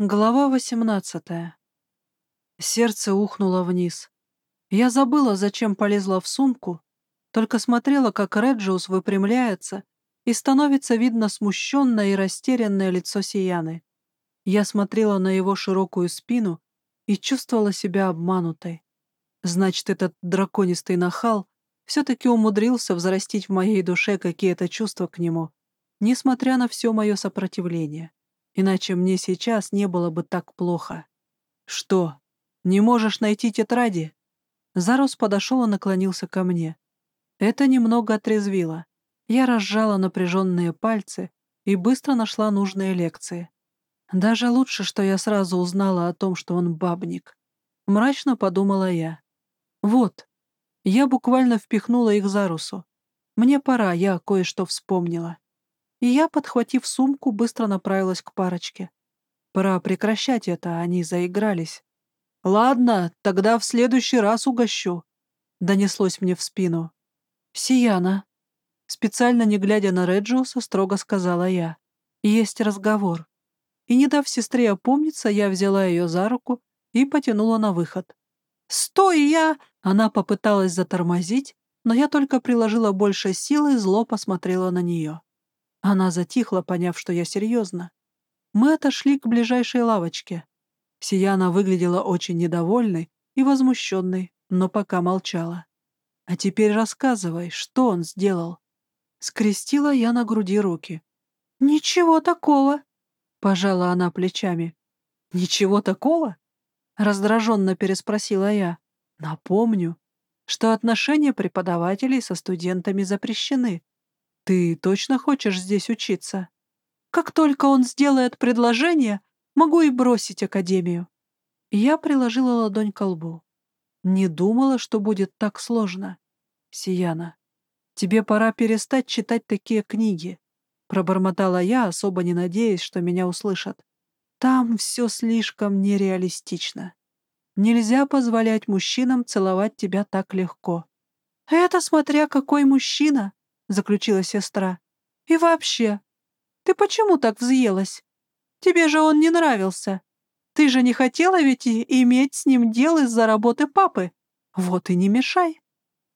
Глава восемнадцатая. Сердце ухнуло вниз. Я забыла, зачем полезла в сумку, только смотрела, как Реджиус выпрямляется, и становится видно смущенное и растерянное лицо Сияны. Я смотрела на его широкую спину и чувствовала себя обманутой. Значит, этот драконистый нахал все-таки умудрился взрастить в моей душе какие-то чувства к нему, несмотря на все мое сопротивление. Иначе мне сейчас не было бы так плохо. Что, не можешь найти тетради? Зарос подошел и наклонился ко мне. Это немного отрезвило. Я разжала напряженные пальцы и быстро нашла нужные лекции. Даже лучше, что я сразу узнала о том, что он бабник. Мрачно подумала я. Вот. Я буквально впихнула их за русу. Мне пора, я кое-что вспомнила и я, подхватив сумку, быстро направилась к парочке. Пора прекращать это, они заигрались. «Ладно, тогда в следующий раз угощу», — донеслось мне в спину. «Сияна», — специально не глядя на Реджиуса, строго сказала я. «Есть разговор». И, не дав сестре опомниться, я взяла ее за руку и потянула на выход. «Стой, я!» Она попыталась затормозить, но я только приложила больше силы и зло посмотрела на нее. Она затихла, поняв, что я серьезно. Мы отошли к ближайшей лавочке. Сияна выглядела очень недовольной и возмущенной, но пока молчала. «А теперь рассказывай, что он сделал?» Скрестила я на груди руки. «Ничего такого», — пожала она плечами. «Ничего такого?» — раздраженно переспросила я. «Напомню, что отношения преподавателей со студентами запрещены. «Ты точно хочешь здесь учиться? Как только он сделает предложение, могу и бросить академию». Я приложила ладонь к лбу. Не думала, что будет так сложно. «Сияна, тебе пора перестать читать такие книги», — пробормотала я, особо не надеясь, что меня услышат. «Там все слишком нереалистично. Нельзя позволять мужчинам целовать тебя так легко». «Это смотря какой мужчина», — заключила сестра. «И вообще, ты почему так взъелась? Тебе же он не нравился. Ты же не хотела ведь иметь с ним дело из-за работы папы. Вот и не мешай».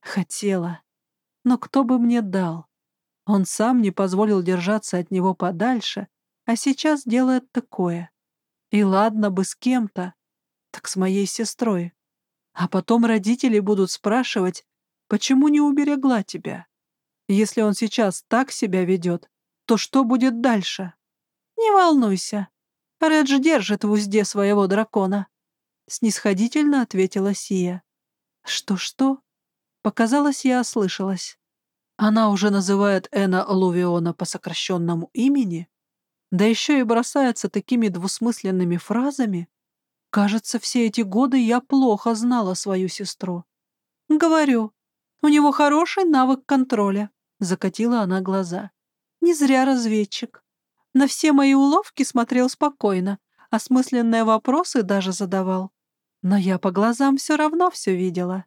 Хотела. Но кто бы мне дал? Он сам не позволил держаться от него подальше, а сейчас делает такое. И ладно бы с кем-то, так с моей сестрой. А потом родители будут спрашивать, почему не уберегла тебя. Если он сейчас так себя ведет, то что будет дальше? Не волнуйся. Редж держит в узде своего дракона. Снисходительно ответила Сия. Что-что? Показалось, я ослышалась. Она уже называет Эна Лувиона по сокращенному имени? Да еще и бросается такими двусмысленными фразами. Кажется, все эти годы я плохо знала свою сестру. Говорю, у него хороший навык контроля. Закатила она глаза. Не зря разведчик. На все мои уловки смотрел спокойно, осмысленные вопросы даже задавал. Но я по глазам все равно все видела.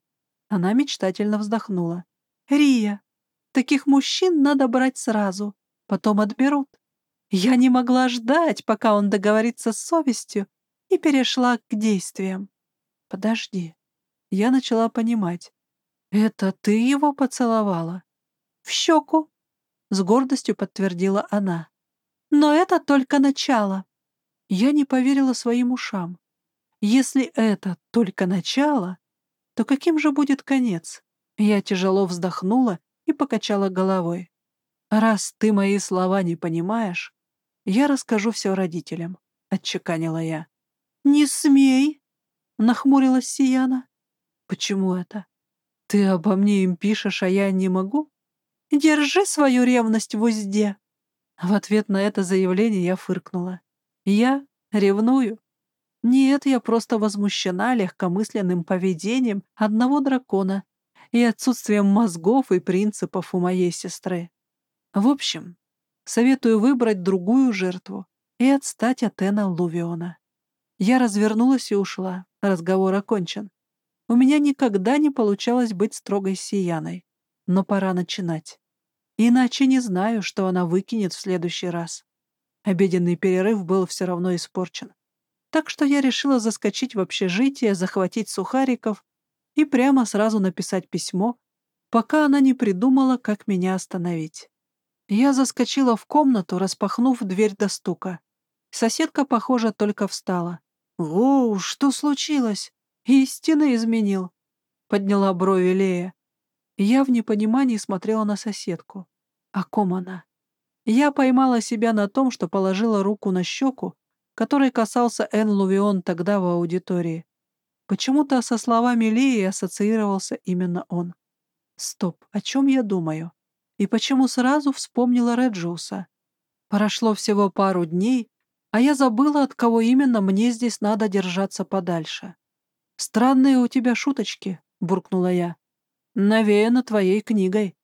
Она мечтательно вздохнула. «Рия, таких мужчин надо брать сразу, потом отберут. Я не могла ждать, пока он договорится с совестью, и перешла к действиям. Подожди. Я начала понимать. «Это ты его поцеловала?» «В щеку», — с гордостью подтвердила она. «Но это только начало». Я не поверила своим ушам. Если это только начало, то каким же будет конец? Я тяжело вздохнула и покачала головой. «Раз ты мои слова не понимаешь, я расскажу все родителям», — отчеканила я. «Не смей!» — нахмурилась Сияна. «Почему это?» «Ты обо мне им пишешь, а я не могу?» «Держи свою ревность в узде!» В ответ на это заявление я фыркнула. «Я ревную?» Нет, я просто возмущена легкомысленным поведением одного дракона и отсутствием мозгов и принципов у моей сестры. В общем, советую выбрать другую жертву и отстать от Эна Лувиона. Я развернулась и ушла. Разговор окончен. У меня никогда не получалось быть строгой сияной. Но пора начинать. Иначе не знаю, что она выкинет в следующий раз. Обеденный перерыв был все равно испорчен. Так что я решила заскочить в общежитие, захватить сухариков и прямо сразу написать письмо, пока она не придумала, как меня остановить. Я заскочила в комнату, распахнув дверь до стука. Соседка, похоже, только встала. «Воу, что случилось? Истинно изменил», — подняла брови Лея. Я в непонимании смотрела на соседку. О ком она? Я поймала себя на том, что положила руку на щеку, которой касался Эн Лувион тогда в аудитории. Почему-то со словами Леи ассоциировался именно он. Стоп, о чем я думаю? И почему сразу вспомнила Реджиуса? Прошло всего пару дней, а я забыла, от кого именно мне здесь надо держаться подальше. «Странные у тебя шуточки», — буркнула я. «Навеяно твоей книгой».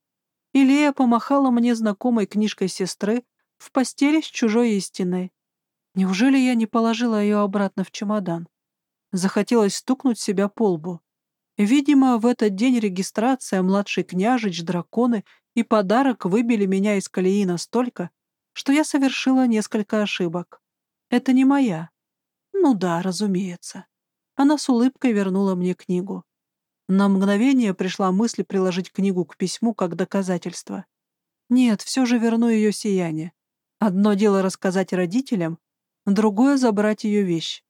Илея помахала мне знакомой книжкой сестры в постели с чужой истиной. Неужели я не положила ее обратно в чемодан? Захотелось стукнуть себя по лбу. Видимо, в этот день регистрация, младший княжич, драконы и подарок выбили меня из колеи настолько, что я совершила несколько ошибок. Это не моя. Ну да, разумеется. Она с улыбкой вернула мне книгу. На мгновение пришла мысль приложить книгу к письму как доказательство. Нет, все же верну ее сияние. Одно дело рассказать родителям, другое — забрать ее вещь.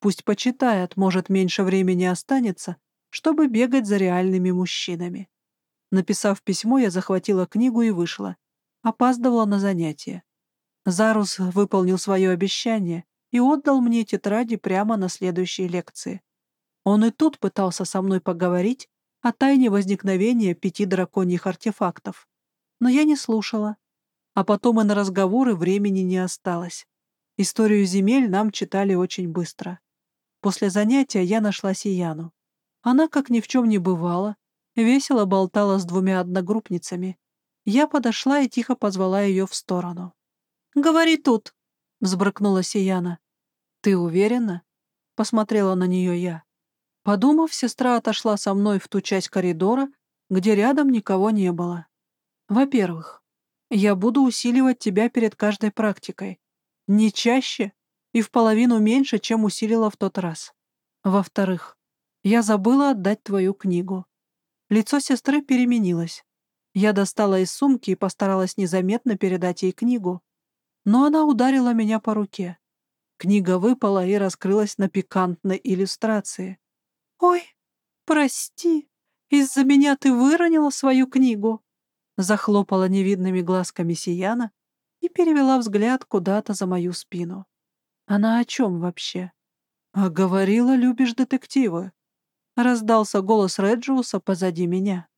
Пусть почитает, может, меньше времени останется, чтобы бегать за реальными мужчинами. Написав письмо, я захватила книгу и вышла. Опаздывала на занятие. Зарус выполнил свое обещание и отдал мне тетради прямо на следующей лекции. Он и тут пытался со мной поговорить о тайне возникновения пяти драконьих артефактов. Но я не слушала. А потом и на разговоры времени не осталось. Историю земель нам читали очень быстро. После занятия я нашла Сияну. Она, как ни в чем не бывало, весело болтала с двумя одногруппницами. Я подошла и тихо позвала ее в сторону. «Говори тут!» — взбрыкнула Сияна. «Ты уверена?» — посмотрела на нее я. Подумав, сестра отошла со мной в ту часть коридора, где рядом никого не было. «Во-первых, я буду усиливать тебя перед каждой практикой. Не чаще и в половину меньше, чем усилила в тот раз. Во-вторых, я забыла отдать твою книгу. Лицо сестры переменилось. Я достала из сумки и постаралась незаметно передать ей книгу. Но она ударила меня по руке. Книга выпала и раскрылась на пикантной иллюстрации. «Ой, прости, из-за меня ты выронила свою книгу!» Захлопала невидными глазками Сияна и перевела взгляд куда-то за мою спину. Она о чем вообще? А говорила, любишь детективы. Раздался голос Реджиуса позади меня.